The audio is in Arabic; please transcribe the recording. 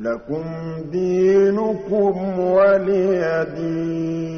لَكُمْ دِينُكُمْ وَلِيَ دِينِ.